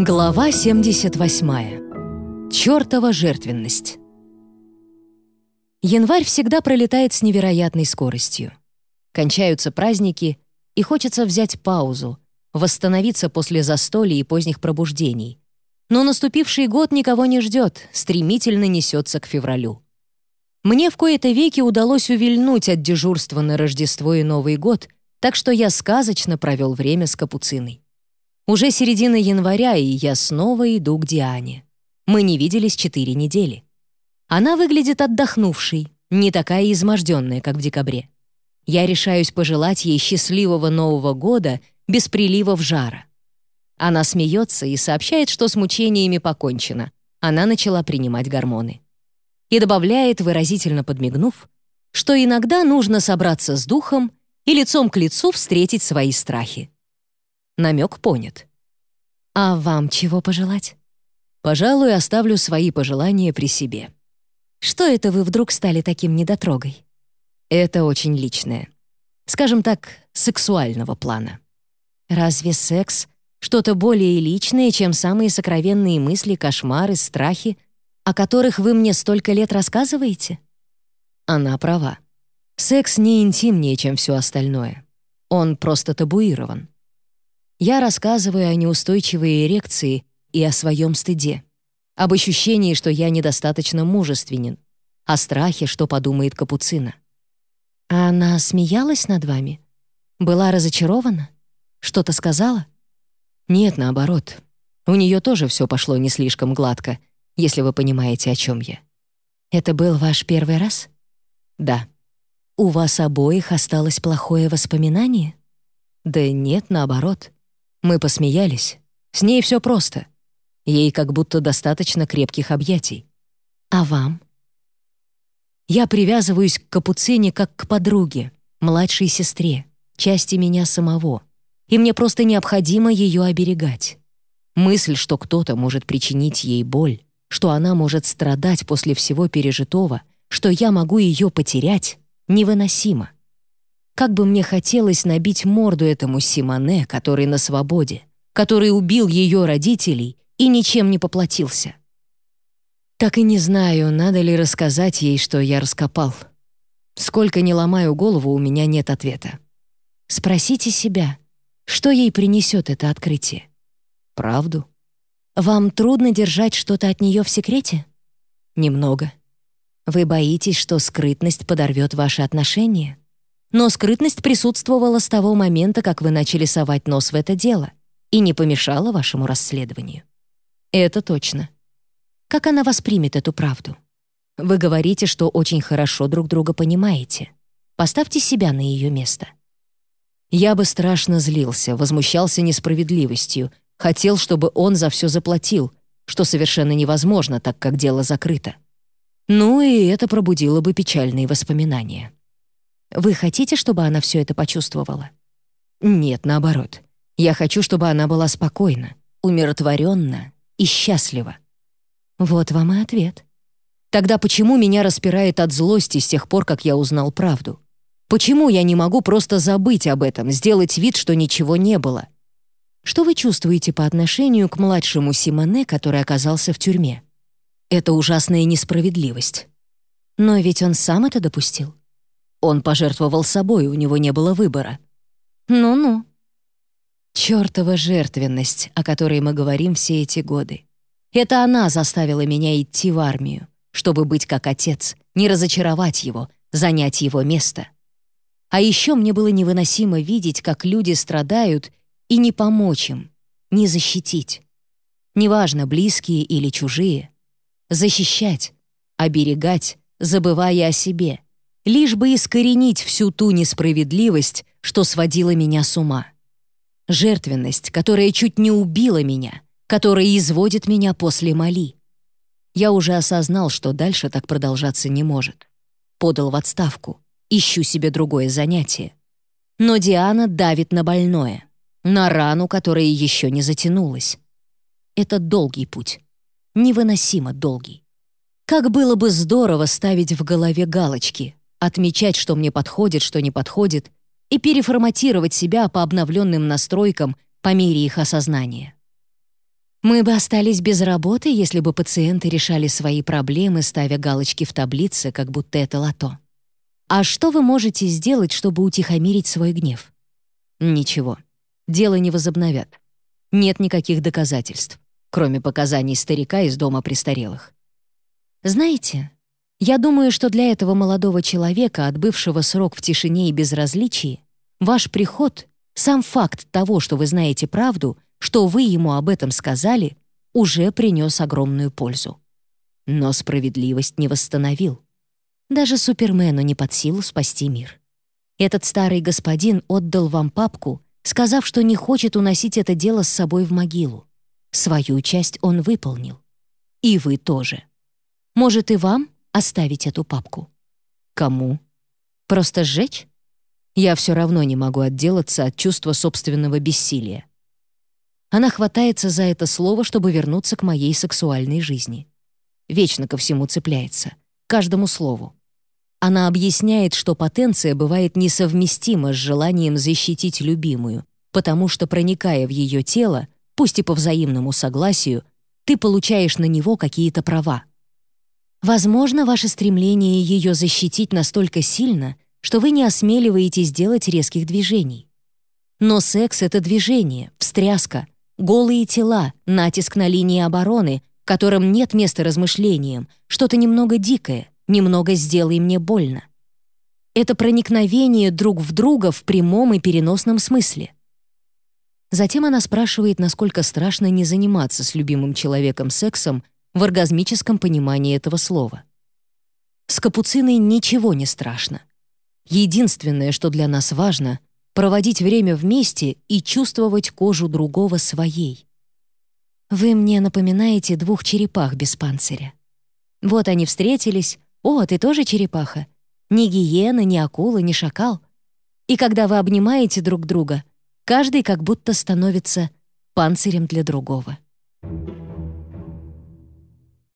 Глава 78. Чёртова жертвенность. Январь всегда пролетает с невероятной скоростью. Кончаются праздники, и хочется взять паузу, восстановиться после застолья и поздних пробуждений. Но наступивший год никого не ждет, стремительно несется к февралю. Мне в кои-то веки удалось увильнуть от дежурства на Рождество и Новый год, так что я сказочно провел время с капуциной. Уже середина января, и я снова иду к Диане. Мы не виделись четыре недели. Она выглядит отдохнувшей, не такая изможденная, как в декабре. Я решаюсь пожелать ей счастливого Нового года без приливов жара. Она смеется и сообщает, что с мучениями покончено. Она начала принимать гормоны. И добавляет, выразительно подмигнув, что иногда нужно собраться с духом и лицом к лицу встретить свои страхи. Намек понят. А вам чего пожелать? Пожалуй, оставлю свои пожелания при себе. Что это вы вдруг стали таким недотрогой? Это очень личное. Скажем так, сексуального плана. Разве секс — что-то более личное, чем самые сокровенные мысли, кошмары, страхи, о которых вы мне столько лет рассказываете? Она права. Секс не интимнее, чем все остальное. Он просто табуирован. Я рассказываю о неустойчивой эрекции и о своем стыде, об ощущении, что я недостаточно мужественен, о страхе, что подумает Капуцина. А она смеялась над вами? Была разочарована? Что-то сказала? Нет, наоборот. У нее тоже все пошло не слишком гладко, если вы понимаете, о чем я. Это был ваш первый раз? Да. У вас обоих осталось плохое воспоминание? Да нет, наоборот. Мы посмеялись. С ней все просто. Ей как будто достаточно крепких объятий. А вам? Я привязываюсь к капуцине как к подруге, младшей сестре, части меня самого. И мне просто необходимо ее оберегать. Мысль, что кто-то может причинить ей боль, что она может страдать после всего пережитого, что я могу ее потерять, невыносима. Как бы мне хотелось набить морду этому Симоне, который на свободе, который убил ее родителей и ничем не поплатился. Так и не знаю, надо ли рассказать ей, что я раскопал. Сколько не ломаю голову, у меня нет ответа. Спросите себя, что ей принесет это открытие? Правду? Вам трудно держать что-то от нее в секрете? Немного. Вы боитесь, что скрытность подорвет ваши отношения? Но скрытность присутствовала с того момента, как вы начали совать нос в это дело, и не помешала вашему расследованию. Это точно. Как она воспримет эту правду? Вы говорите, что очень хорошо друг друга понимаете. Поставьте себя на ее место. Я бы страшно злился, возмущался несправедливостью, хотел, чтобы он за все заплатил, что совершенно невозможно, так как дело закрыто. Ну и это пробудило бы печальные воспоминания. Вы хотите, чтобы она все это почувствовала? Нет, наоборот. Я хочу, чтобы она была спокойна, умиротворенна и счастлива. Вот вам и ответ. Тогда почему меня распирает от злости с тех пор, как я узнал правду? Почему я не могу просто забыть об этом, сделать вид, что ничего не было? Что вы чувствуете по отношению к младшему Симоне, который оказался в тюрьме? Это ужасная несправедливость. Но ведь он сам это допустил. Он пожертвовал собой, у него не было выбора. Ну-ну. Чёртова жертвенность, о которой мы говорим все эти годы. Это она заставила меня идти в армию, чтобы быть как отец, не разочаровать его, занять его место. А еще мне было невыносимо видеть, как люди страдают, и не помочь им, не защитить. Неважно, близкие или чужие. Защищать, оберегать, забывая о себе — лишь бы искоренить всю ту несправедливость, что сводила меня с ума. Жертвенность, которая чуть не убила меня, которая изводит меня после моли. Я уже осознал, что дальше так продолжаться не может. Подал в отставку, ищу себе другое занятие. Но Диана давит на больное, на рану, которая еще не затянулась. Это долгий путь, невыносимо долгий. Как было бы здорово ставить в голове галочки, отмечать, что мне подходит, что не подходит, и переформатировать себя по обновленным настройкам по мере их осознания. Мы бы остались без работы, если бы пациенты решали свои проблемы, ставя галочки в таблице, как будто это лото. А что вы можете сделать, чтобы утихомирить свой гнев? Ничего. Дело не возобновят. Нет никаких доказательств, кроме показаний старика из дома престарелых. Знаете, я думаю, что для этого молодого человека, отбывшего срок в тишине и безразличии, ваш приход, сам факт того, что вы знаете правду — что вы ему об этом сказали, уже принес огромную пользу. Но справедливость не восстановил. Даже Супермену не под силу спасти мир. Этот старый господин отдал вам папку, сказав, что не хочет уносить это дело с собой в могилу. Свою часть он выполнил. И вы тоже. Может, и вам оставить эту папку? Кому? Просто сжечь? Я все равно не могу отделаться от чувства собственного бессилия. Она хватается за это слово, чтобы вернуться к моей сексуальной жизни. Вечно ко всему цепляется, каждому слову. Она объясняет, что потенция бывает несовместима с желанием защитить любимую, потому что, проникая в ее тело, пусть и по взаимному согласию, ты получаешь на него какие-то права. Возможно, ваше стремление ее защитить настолько сильно, что вы не осмеливаетесь делать резких движений. Но секс — это движение, встряска — Голые тела, натиск на линии обороны, в котором нет места размышлениям, что-то немного дикое, немного «сделай мне больно». Это проникновение друг в друга в прямом и переносном смысле. Затем она спрашивает, насколько страшно не заниматься с любимым человеком сексом в оргазмическом понимании этого слова. С капуциной ничего не страшно. Единственное, что для нас важно, проводить время вместе и чувствовать кожу другого своей. Вы мне напоминаете двух черепах без панциря. Вот они встретились. О, ты тоже черепаха. Ни гиена, ни акула, ни шакал. И когда вы обнимаете друг друга, каждый как будто становится панцирем для другого.